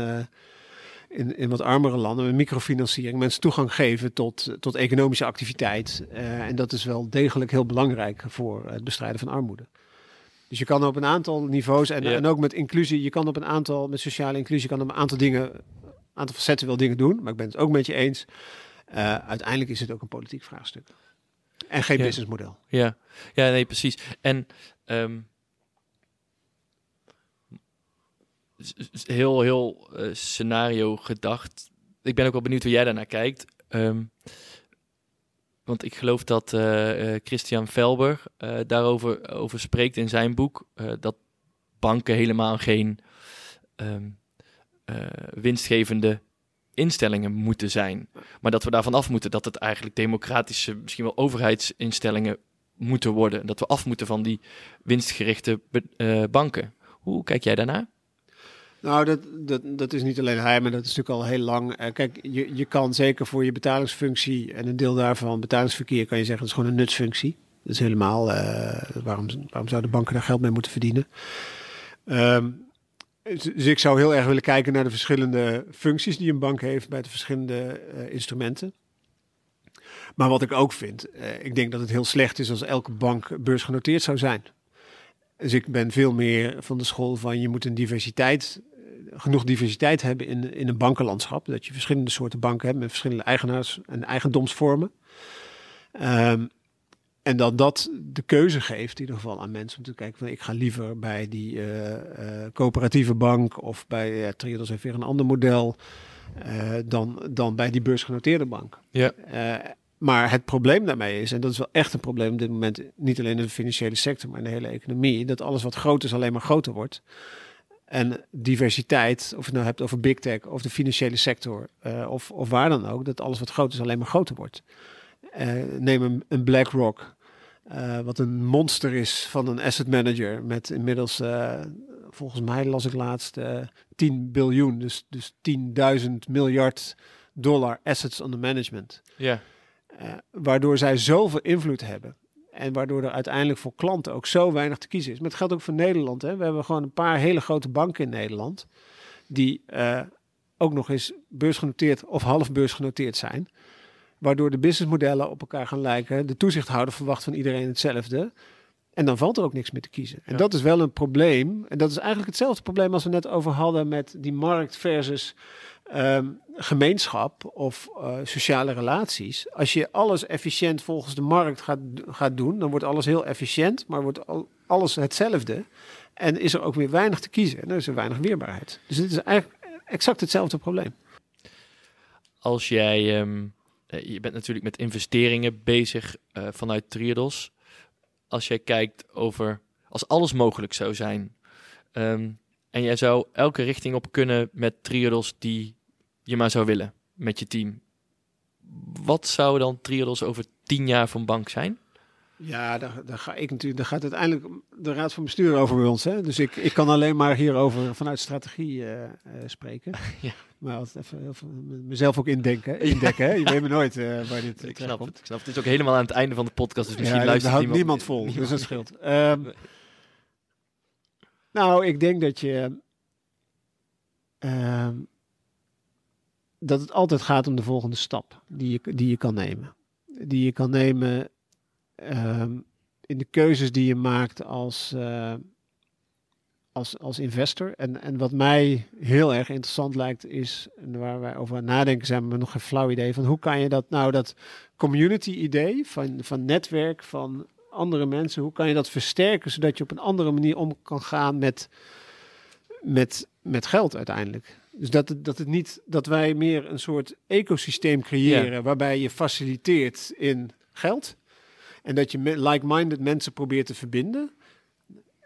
in, in wat armere landen met microfinanciering mensen toegang geven tot, tot economische activiteit. Uh, en dat is wel degelijk heel belangrijk voor het bestrijden van armoede. Dus je kan op een aantal niveaus en, ja. en ook met inclusie, je kan op een aantal, met sociale inclusie, kan op een aantal dingen, een aantal facetten wel dingen doen. Maar ik ben het ook met je eens. Uh, uiteindelijk is het ook een politiek vraagstuk. En geen ja. businessmodel. Ja. ja, nee, precies. En um, heel, heel uh, scenario gedacht. Ik ben ook wel benieuwd hoe jij daarnaar kijkt. Um, want ik geloof dat uh, Christian Velber daarover over spreekt in zijn boek. dat banken helemaal geen um, winstgevende instellingen moeten zijn. Maar dat we daarvan af moeten dat het eigenlijk democratische, misschien wel overheidsinstellingen moeten worden. Dat we af moeten van die winstgerichte banken. Hoe kijk jij daarnaar? Nou, dat, dat, dat is niet alleen hij, maar dat is natuurlijk al heel lang. Uh, kijk, je, je kan zeker voor je betalingsfunctie en een deel daarvan, betalingsverkeer, kan je zeggen, dat is gewoon een nutsfunctie. Dat is helemaal, uh, waarom, waarom zouden banken daar geld mee moeten verdienen? Um, dus ik zou heel erg willen kijken naar de verschillende functies die een bank heeft bij de verschillende uh, instrumenten. Maar wat ik ook vind, ik denk dat het heel slecht is als elke bank beursgenoteerd zou zijn. Dus ik ben veel meer van de school van je moet een diversiteit genoeg diversiteit hebben in, in een bankenlandschap. Dat je verschillende soorten banken hebt met verschillende eigenaars en eigendomsvormen. Um, en dat dat de keuze geeft, in ieder geval aan mensen om te kijken van ik ga liever bij die uh, uh, coöperatieve bank of bij uh, Triodos heeft weer een ander model dan, dan bij die beursgenoteerde bank. Ja. Maar het probleem daarmee is, en dat is wel echt een probleem op dit moment, niet alleen in de financiële sector, maar in de hele economie, dat alles wat groot is alleen maar groter wordt. En diversiteit, of je het nou hebt over big tech of de financiële sector uh, of, of waar dan ook, dat alles wat groot is alleen maar groter wordt. Uh, neem een, BlackRock, uh, wat een monster is van een asset manager met inmiddels, volgens mij las ik laatst, 10 biljoen, dus, dus 10.000 miljard dollar assets under management. Ja. Waardoor zij zoveel invloed hebben en waardoor er uiteindelijk voor klanten ook zo weinig te kiezen is. Maar het geldt ook voor Nederland. Hè. We hebben gewoon een paar hele grote banken in Nederland. Die uh, ook nog eens beursgenoteerd of half beursgenoteerd zijn. Waardoor de businessmodellen op elkaar gaan lijken. De toezichthouder verwacht van iedereen hetzelfde. En dan valt er ook niks meer te kiezen. En ja. dat is wel een probleem. En dat is eigenlijk hetzelfde probleem als we net over hadden met die markt versus ehm, gemeenschap of uh, sociale relaties. Als je alles efficiënt volgens de markt gaat, gaat doen, dan wordt alles heel efficiënt, maar wordt al, alles hetzelfde. En is er ook weer weinig te kiezen. En er is er weinig weerbaarheid. Dus dit is eigenlijk exact hetzelfde probleem. Als jij, ehm, eh, je bent natuurlijk met investeringen bezig uh, vanuit Triodos. Als jij kijkt over, als alles mogelijk zou zijn. Um, en jij zou elke richting op kunnen met Triodos die je maar zou willen met je team. Wat zou dan Triodos over tien jaar van bank zijn? Ja, daar, daar, ga ik natuurlijk, daar gaat uiteindelijk de Raad van Bestuur over bij ons. Hè? Dus ik, ik kan alleen maar hierover vanuit strategie uh, uh, spreken. ja. Maar altijd even, even mezelf ook indenken. indekken, hè? Je weet me nooit uh, waar dit ik snap Het, ik snap het. is ook helemaal aan het einde van de podcast, dus misschien ja, luistert niemand, niemand vol. Niemand. Dus dat scheelt. Um, nou, ik denk dat je. Uh, dat het altijd gaat om de volgende stap die je, die je kan nemen. Die je kan nemen uh, in de keuzes die je maakt als, uh, als, als investor. En, en wat mij heel erg interessant lijkt, is, en waar wij over nadenken zijn, we nog geen flauw idee van hoe kan je dat nou, dat community idee van, van netwerk, van andere mensen, hoe kan je dat versterken zodat je op een andere manier om kan gaan met, met, met geld uiteindelijk. Dus dat het, dat het niet dat wij meer een soort ecosysteem creëren waarbij je faciliteert in geld en dat je like-minded mensen probeert te verbinden,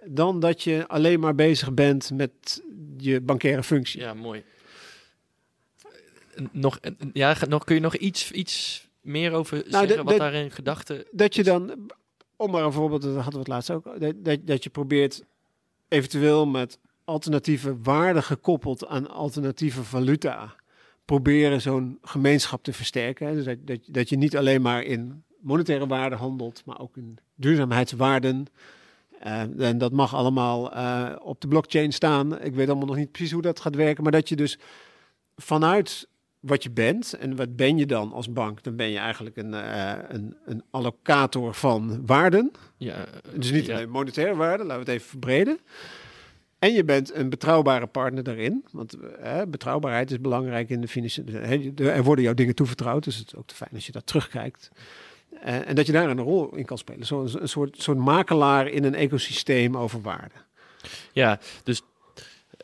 dan dat je alleen maar bezig bent met je bankaire functie. Ja, mooi. Nog, ja, nog, kun je nog iets, iets meer over nou, zeggen, wat daar in gedachten... Dat je dan om maar een voorbeeld, dat hadden we het laatst ook, dat, dat je probeert eventueel met alternatieve waarden gekoppeld aan alternatieve valuta, proberen zo'n gemeenschap te versterken. Dus dat, dat, dat je niet alleen maar in monetaire waarden handelt, maar ook in duurzaamheidswaarden. Uh, en dat mag allemaal uh, op de blockchain staan. Ik weet allemaal nog niet precies hoe dat gaat werken, maar dat je dus vanuit wat je bent. En wat ben je dan als bank? Dan ben je eigenlijk een, uh, een, een allocator van waarden. Ja, dus niet alleen monetaire waarden, laten we het even verbreden. En je bent een betrouwbare partner daarin. Want uh, betrouwbaarheid is belangrijk in de financiële. Er worden jouw dingen toevertrouwd, dus het is ook te fijn als je dat terugkijkt. Uh, en dat je daar een rol in kan spelen. Zo'n een soort, soort makelaar in een ecosysteem over waarden. Ja, dus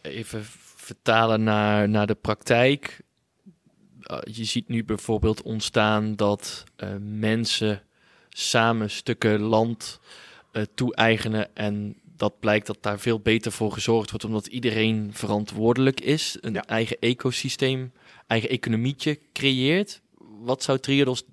even vertalen naar, naar de praktijk. Eh, je ziet nu bijvoorbeeld ontstaan dat mensen samen stukken land toe-eigenen en dat blijkt dat daar veel beter voor gezorgd wordt, omdat iedereen verantwoordelijk is, een eigen ecosysteem, eigen economietje creëert. Wat zou Triodos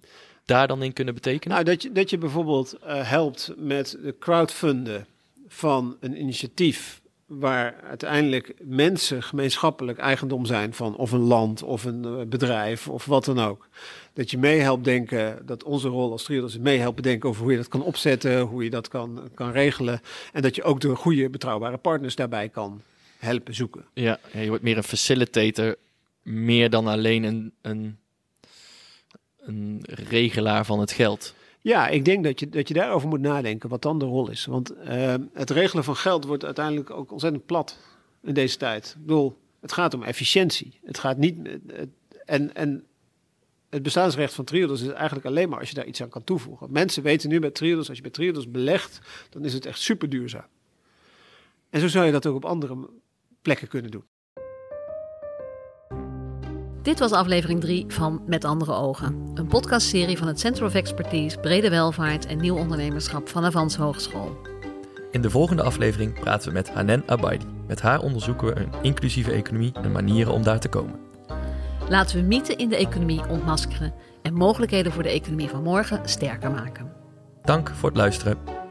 daar dan in kunnen betekenen? Nou, dat je, dat je bijvoorbeeld helpt met de crowdfunden van een initiatief waar uiteindelijk mensen gemeenschappelijk eigendom zijn van of een land of een eh, bedrijf of wat dan ook. Dat je meehelpt denken, dat onze rol als Triodos is meehelpen denken over hoe je dat kan opzetten, hoe je dat kan, kan regelen. En dat je ook de goede betrouwbare partners daarbij kan helpen zoeken. Ja, je wordt meer een facilitator, meer dan alleen een, een, een regelaar van het geld. Ja, ik denk dat je, dat je daarover moet nadenken wat dan de rol is. Want uh, het regelen van geld wordt uiteindelijk ook ontzettend plat in deze tijd. Ik bedoel, het gaat om efficiëntie. Het gaat niet. en, en het bestaansrecht van Triodos is eigenlijk alleen maar als je daar iets aan kan toevoegen. Mensen weten nu bij Triodos, als je bij Triodos belegt, dan is het echt super duurzaam. En zo zou je dat ook op andere plekken kunnen doen. Dit was aflevering 3 van Met andere ogen. Een podcastserie van het Center of Expertise Brede Welvaart en Nieuw Ondernemerschap van Avans Hogeschool. In de volgende aflevering praten we met Hanen Abaidi. Met haar onderzoeken we een inclusieve economie en manieren om daar te komen. Laten we mythen in de economie ontmaskeren en mogelijkheden voor de economie van morgen sterker maken. Dank voor het luisteren.